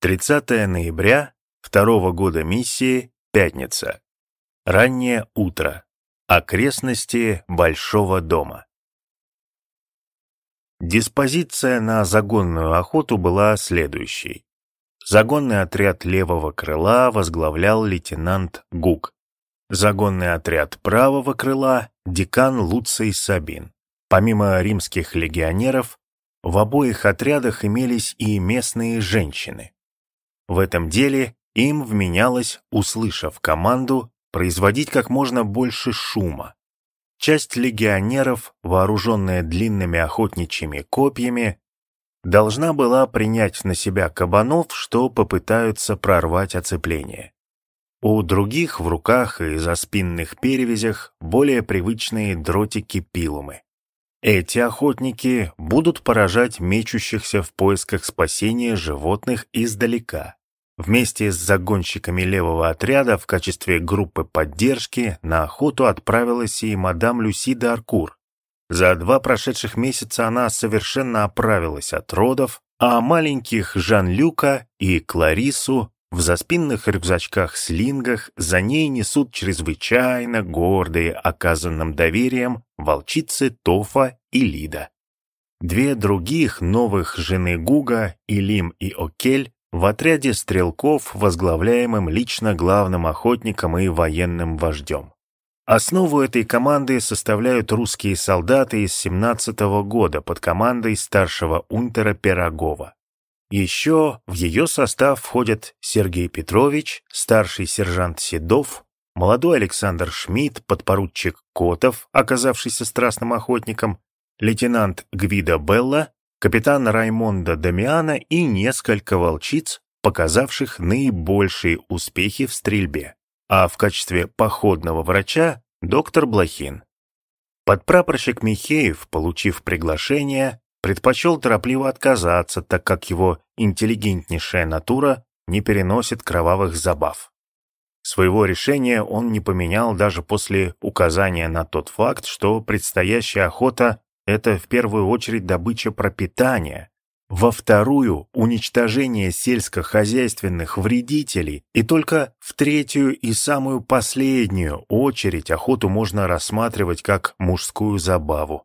30 ноября второго года миссии, пятница. Раннее утро. Окрестности Большого дома. Диспозиция на загонную охоту была следующей. Загонный отряд левого крыла возглавлял лейтенант Гук. Загонный отряд правого крыла — декан Луций Сабин. Помимо римских легионеров, в обоих отрядах имелись и местные женщины. В этом деле им вменялось, услышав команду, производить как можно больше шума. Часть легионеров, вооруженная длинными охотничьими копьями, должна была принять на себя кабанов, что попытаются прорвать оцепление. У других в руках и за спинных перевязях более привычные дротики-пилумы. Эти охотники будут поражать мечущихся в поисках спасения животных издалека. Вместе с загонщиками левого отряда в качестве группы поддержки на охоту отправилась и мадам Люси де Аркур. За два прошедших месяца она совершенно оправилась от родов, а маленьких Жан-Люка и Кларису в заспинных рюкзачках-слингах за ней несут чрезвычайно гордые оказанным доверием волчицы Тофа и Лида. Две других новых жены Гуга, Илим и Окель, в отряде стрелков, возглавляемым лично главным охотником и военным вождем. Основу этой команды составляют русские солдаты из 17 -го года под командой старшего унтера Пирогова. Еще в ее состав входят Сергей Петрович, старший сержант Седов, молодой Александр Шмидт, подпоручик Котов, оказавшийся страстным охотником, лейтенант Гвида Белла, капитан Раймонда Дамиана и несколько волчиц, показавших наибольшие успехи в стрельбе, а в качестве походного врача доктор Блохин. Подпрапорщик Михеев, получив приглашение, предпочел торопливо отказаться, так как его интеллигентнейшая натура не переносит кровавых забав. Своего решения он не поменял даже после указания на тот факт, что предстоящая охота — это в первую очередь добыча пропитания, во вторую — уничтожение сельскохозяйственных вредителей, и только в третью и самую последнюю очередь охоту можно рассматривать как мужскую забаву.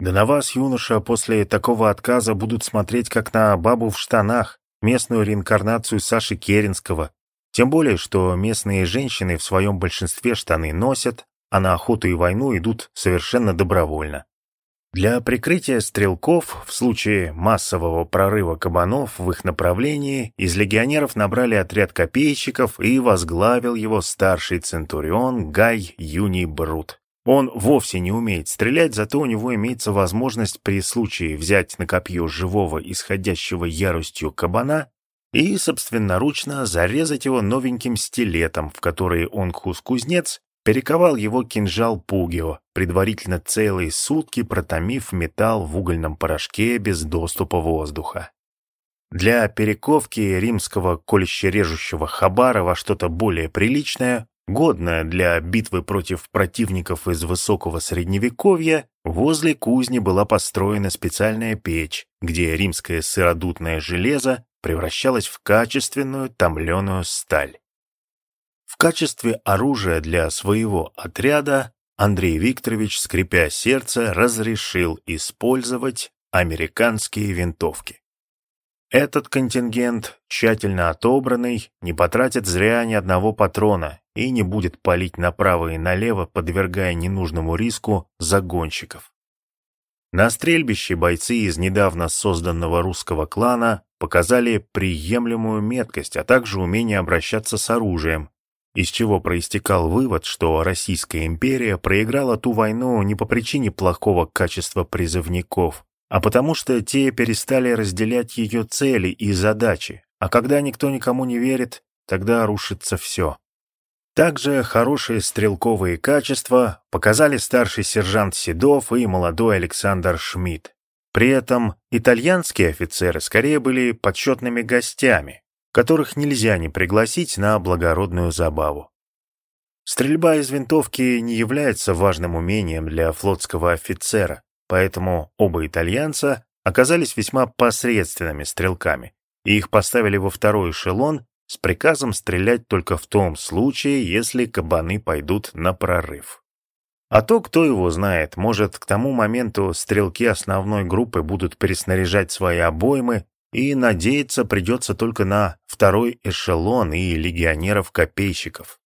Да на вас, юноша, после такого отказа будут смотреть как на бабу в штанах, местную реинкарнацию Саши Керенского. Тем более, что местные женщины в своем большинстве штаны носят, а на охоту и войну идут совершенно добровольно. Для прикрытия стрелков в случае массового прорыва кабанов в их направлении из легионеров набрали отряд копейщиков и возглавил его старший центурион Гай Юний Брут. Он вовсе не умеет стрелять, зато у него имеется возможность при случае взять на копье живого, исходящего яростью кабана и собственноручно зарезать его новеньким стилетом, в который он кузнец перековал его кинжал Пугио, предварительно целые сутки протомив металл в угольном порошке без доступа воздуха. Для перековки римского колюще-режущего хабара во что-то более приличное годная для битвы против противников из высокого средневековья, возле кузни была построена специальная печь, где римское сыродутное железо превращалось в качественную томленую сталь. В качестве оружия для своего отряда Андрей Викторович, скрипя сердце, разрешил использовать американские винтовки. Этот контингент, тщательно отобранный, не потратит зря ни одного патрона и не будет палить направо и налево, подвергая ненужному риску загонщиков. На стрельбище бойцы из недавно созданного русского клана показали приемлемую меткость, а также умение обращаться с оружием, из чего проистекал вывод, что Российская империя проиграла ту войну не по причине плохого качества призывников, а потому что те перестали разделять ее цели и задачи, а когда никто никому не верит, тогда рушится все. Также хорошие стрелковые качества показали старший сержант Седов и молодой Александр Шмидт. При этом итальянские офицеры скорее были почетными гостями, которых нельзя не пригласить на благородную забаву. Стрельба из винтовки не является важным умением для флотского офицера, поэтому оба итальянца оказались весьма посредственными стрелками, и их поставили во второй эшелон с приказом стрелять только в том случае, если кабаны пойдут на прорыв. А то, кто его знает, может, к тому моменту стрелки основной группы будут переснаряжать свои обоймы, и надеяться придется только на второй эшелон и легионеров-копейщиков.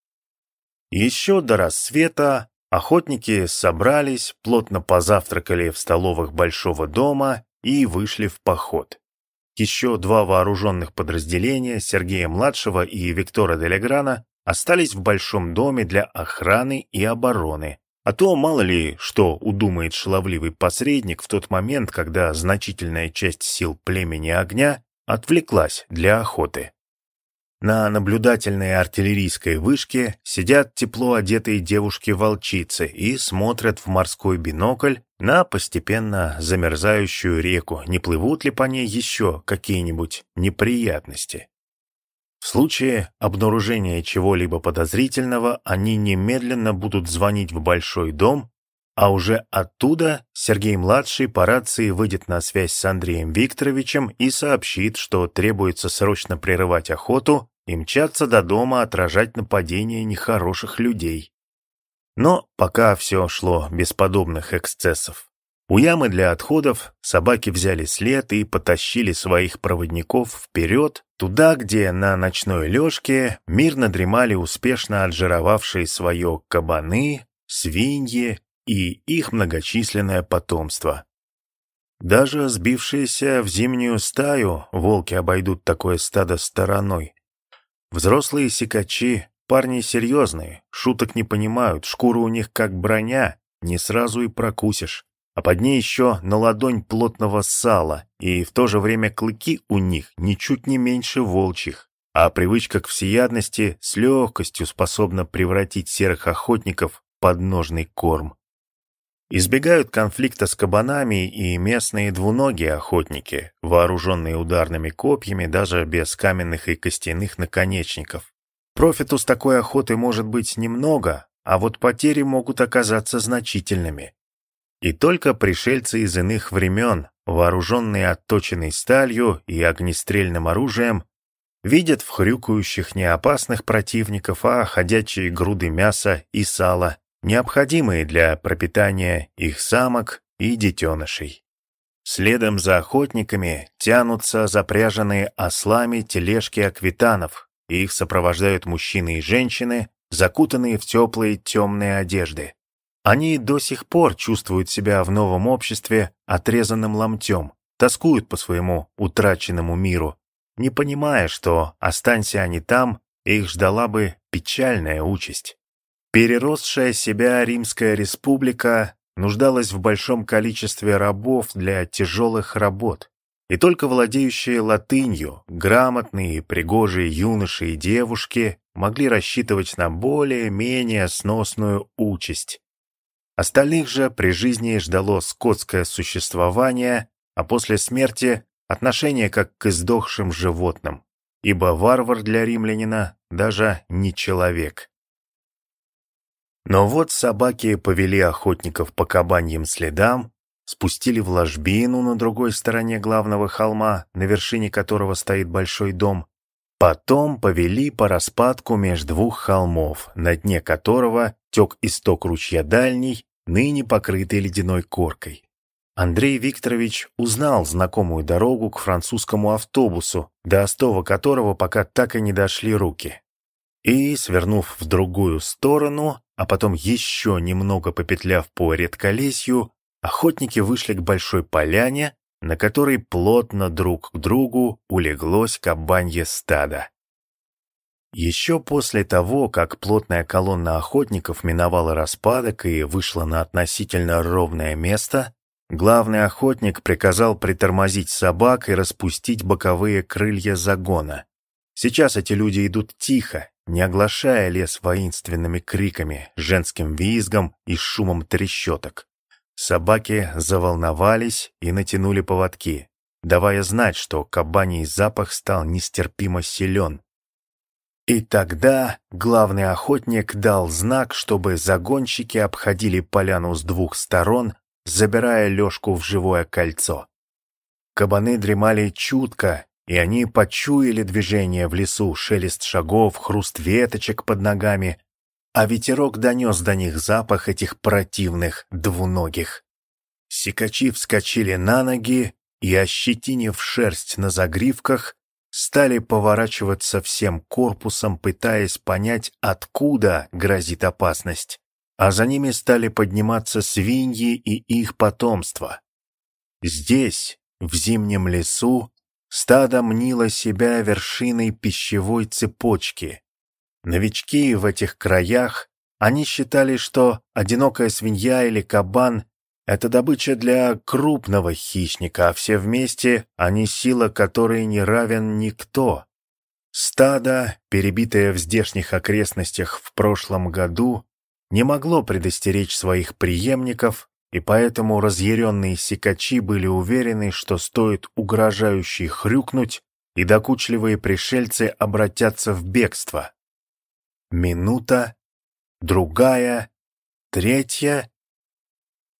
Еще до рассвета охотники собрались, плотно позавтракали в столовых большого дома и вышли в поход. Еще два вооруженных подразделения, Сергея-младшего и Виктора Делеграна, остались в большом доме для охраны и обороны, а то мало ли, что удумает шаловливый посредник в тот момент, когда значительная часть сил племени огня отвлеклась для охоты. На наблюдательной артиллерийской вышке сидят тепло одетые девушки-волчицы и смотрят в морской бинокль на постепенно замерзающую реку, не плывут ли по ней еще какие-нибудь неприятности. В случае обнаружения чего-либо подозрительного они немедленно будут звонить в большой дом, а уже оттуда Сергей-младший по рации выйдет на связь с Андреем Викторовичем и сообщит, что требуется срочно прерывать охоту и мчаться до дома отражать нападение нехороших людей. Но пока все шло без подобных эксцессов. У ямы для отходов собаки взяли след и потащили своих проводников вперед, туда, где на ночной лёжке мирно дремали успешно отжировавшие свое кабаны, свиньи и их многочисленное потомство. Даже сбившиеся в зимнюю стаю волки обойдут такое стадо стороной. Взрослые сикачи, парни серьезные, шуток не понимают, шкура у них как броня, не сразу и прокусишь а под ней еще на ладонь плотного сала, и в то же время клыки у них ничуть не меньше волчьих, а привычка к всеядности с легкостью способна превратить серых охотников в подножный корм. Избегают конфликта с кабанами и местные двуногие охотники, вооруженные ударными копьями даже без каменных и костяных наконечников. Профиту с такой охоты может быть немного, а вот потери могут оказаться значительными. И только пришельцы из иных времен, вооруженные отточенной сталью и огнестрельным оружием, видят в хрюкающих не опасных противников, а ходячие груды мяса и сала, необходимые для пропитания их самок и детенышей. Следом за охотниками тянутся запряженные ослами тележки аквитанов, их сопровождают мужчины и женщины, закутанные в теплые темные одежды. Они до сих пор чувствуют себя в новом обществе отрезанным ломтем, тоскуют по своему утраченному миру, не понимая, что, останься они там, их ждала бы печальная участь. Переросшая себя Римская республика нуждалась в большом количестве рабов для тяжелых работ, и только владеющие латынью, грамотные и пригожие юноши и девушки могли рассчитывать на более-менее сносную участь. Остальных же при жизни ждало скотское существование, а после смерти отношение как к издохшим животным, ибо варвар для римлянина даже не человек. Но вот собаки повели охотников по кабаньим следам, спустили в ложбину на другой стороне главного холма, на вершине которого стоит большой дом, потом повели по распадку между двух холмов, на дне которого тек исток ручья дальний, ныне покрытой ледяной коркой. Андрей Викторович узнал знакомую дорогу к французскому автобусу, до остова которого пока так и не дошли руки. И, свернув в другую сторону, а потом еще немного попетляв по редколесью, охотники вышли к большой поляне, на которой плотно друг к другу улеглось кабанье стадо. Еще после того, как плотная колонна охотников миновала распадок и вышла на относительно ровное место, главный охотник приказал притормозить собак и распустить боковые крылья загона. Сейчас эти люди идут тихо, не оглашая лес воинственными криками, женским визгом и шумом трещоток. Собаки заволновались и натянули поводки, давая знать, что кабаний запах стал нестерпимо силен, и тогда главный охотник дал знак, чтобы загонщики обходили поляну с двух сторон, забирая лёжку в живое кольцо. Кабаны дремали чутко, и они почуяли движение в лесу, шелест шагов, хруст веточек под ногами, а ветерок донес до них запах этих противных двуногих. Сикачи вскочили на ноги и, ощетинив шерсть на загривках, стали поворачиваться всем корпусом, пытаясь понять, откуда грозит опасность. А за ними стали подниматься свиньи и их потомство. Здесь, в зимнем лесу, Стадо мнило себя вершиной пищевой цепочки. Новички в этих краях, они считали, что одинокая свинья или кабан — это добыча для крупного хищника, а все вместе они сила, которой не равен никто. Стадо, перебитое в здешних окрестностях в прошлом году, не могло предостеречь своих преемников и поэтому разъяренные сикачи были уверены, что стоит угрожающе хрюкнуть, и докучливые пришельцы обратятся в бегство. Минута, другая, третья,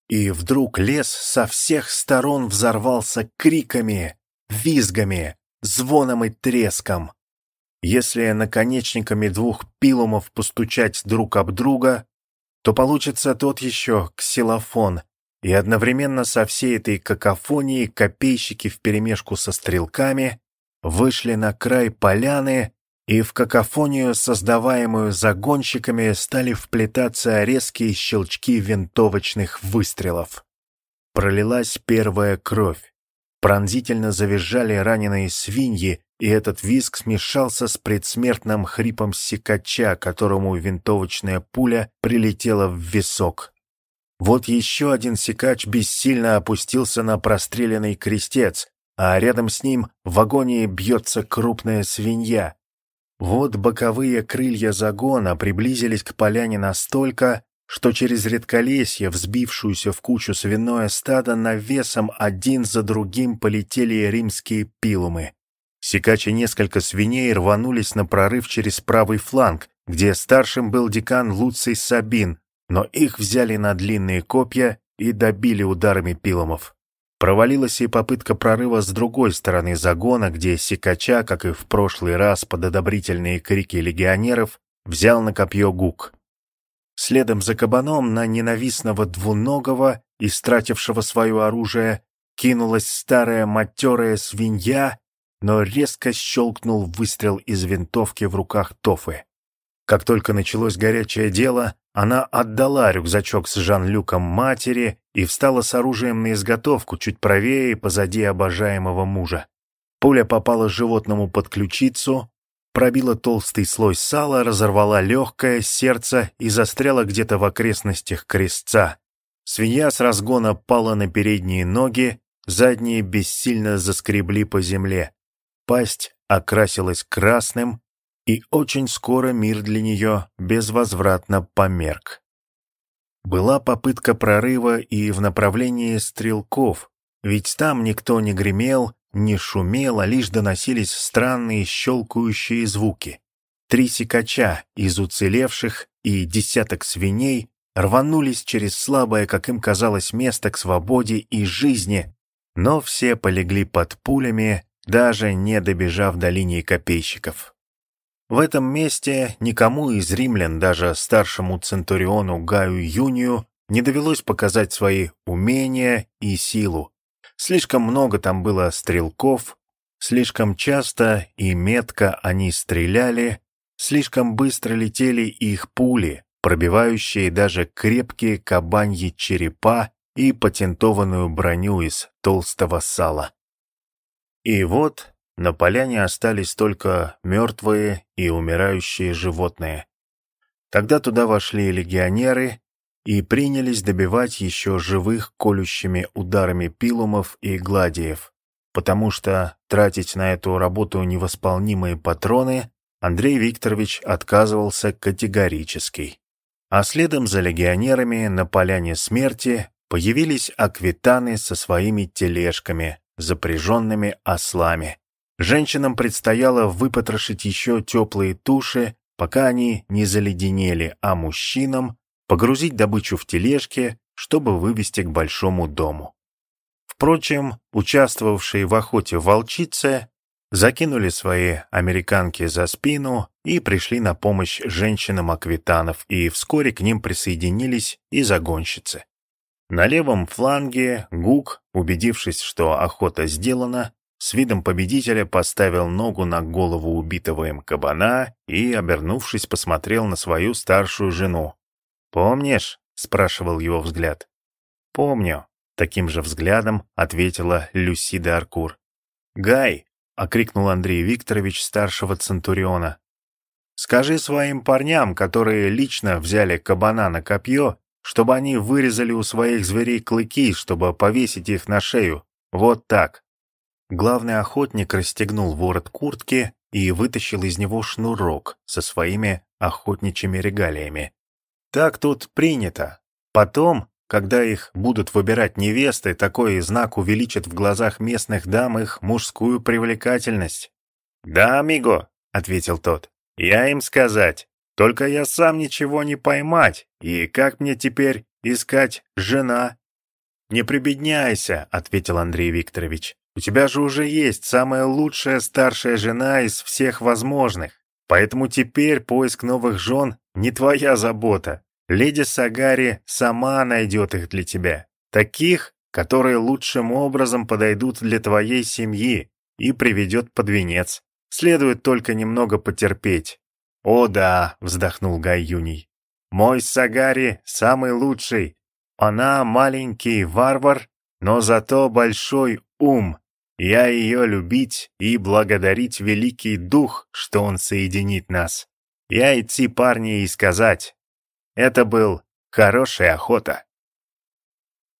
и вдруг лес со всех сторон взорвался криками, визгами, звоном и треском. Если наконечниками двух пилумов постучать друг об друга, то получится тот еще ксилофон, и одновременно со всей этой какофонией копейщики вперемешку со стрелками вышли на край поляны и в какофонию, создаваемую загонщиками, стали вплетаться резкие щелчки винтовочных выстрелов. Пролилась первая кровь. Пронзительно завизжали раненые свиньи, и этот визг смешался с предсмертным хрипом сикача, которому винтовочная пуля прилетела в висок. Вот еще один сикач бессильно опустился на простреленный крестец, а рядом с ним в агонии бьется крупная свинья. Вот боковые крылья загона приблизились к поляне настолько, что через редколесье, взбившуюся в кучу свиное стадо, навесом один за другим полетели римские пилумы. Сикачи несколько свиней рванулись на прорыв через правый фланг, где старшим был декан Луций Сабин, но их взяли на длинные копья и добили ударами пиломов. Провалилась и попытка прорыва с другой стороны загона, где Сикача, как и в прошлый раз под одобрительные крики легионеров, взял на копье гук. Следом за кабаном на ненавистного двуногого, истратившего свое оружие, кинулась старая матерая свинья но резко щелкнул выстрел из винтовки в руках Тофы. Как только началось горячее дело, она отдала рюкзачок с Жан-Люком матери и встала с оружием на изготовку чуть правее позади обожаемого мужа. Пуля попала животному под ключицу, пробила толстый слой сала, разорвала легкое сердце и застряла где-то в окрестностях крестца. Свинья с разгона пала на передние ноги, задние бессильно заскребли по земле. Пасть окрасилась красным, и очень скоро мир для нее безвозвратно померк. Была попытка прорыва и в направлении стрелков, ведь там никто не гремел, не шумел, а лишь доносились странные щелкающие звуки. Три сикача из уцелевших и десяток свиней рванулись через слабое, как им казалось, место к свободе и жизни, но все полегли под пулями, даже не добежав до линии копейщиков. В этом месте никому из римлян, даже старшему центуриону Гаю Юнию, не довелось показать свои умения и силу. Слишком много там было стрелков, слишком часто и метко они стреляли, слишком быстро летели их пули, пробивающие даже крепкие кабаньи черепа и патентованную броню из толстого сала. И вот на поляне остались только мертвые и умирающие животные. Тогда туда вошли легионеры и принялись добивать еще живых колющими ударами пилумов и гладиев, потому что тратить на эту работу невосполнимые патроны Андрей Викторович отказывался категорически. А следом за легионерами на поляне смерти появились аквитаны со своими тележками, запряженными ослами. Женщинам предстояло выпотрошить еще теплые туши, пока они не заледенели, а мужчинам погрузить добычу в тележки, чтобы вывести к большому дому. Впрочем, участвовавшие в охоте волчицы закинули свои американки за спину и пришли на помощь женщинам аквитанов, и вскоре к ним присоединились и загонщицы. На левом фланге Гук, убедившись, что охота сделана, с видом победителя поставил ногу на голову убитого им кабана и, обернувшись, посмотрел на свою старшую жену. «Помнишь?» — спрашивал его взгляд. «Помню», — таким же взглядом ответила Люсида Аркур. «Гай!» — окрикнул Андрей Викторович старшего Центуриона. «Скажи своим парням, которые лично взяли кабана на копье, чтобы они вырезали у своих зверей клыки, чтобы повесить их на шею. Вот так». Главный охотник расстегнул ворот куртки и вытащил из него шнурок со своими охотничьими регалиями. Так тут принято. Потом, когда их будут выбирать невесты, такой знак увеличит в глазах местных дам их мужскую привлекательность. «Да, амиго», — ответил тот, — «я им сказать. Только я сам ничего не поймать, и как мне теперь искать жена?» «Не прибедняйся», — ответил Андрей Викторович. У тебя же уже есть самая лучшая старшая жена из всех возможных. Поэтому теперь поиск новых жен не твоя забота. Леди Сагари сама найдет их для тебя. Таких, которые лучшим образом подойдут для твоей семьи и приведет под венец. Следует только немного потерпеть. «О да», — вздохнул Гай Юний. «Мой Сагари самый лучший. Она маленький варвар, но зато большой ум. Я ее любить и благодарить великий дух, что он соединит нас. Я идти парни и сказать. Это был хорошая охота.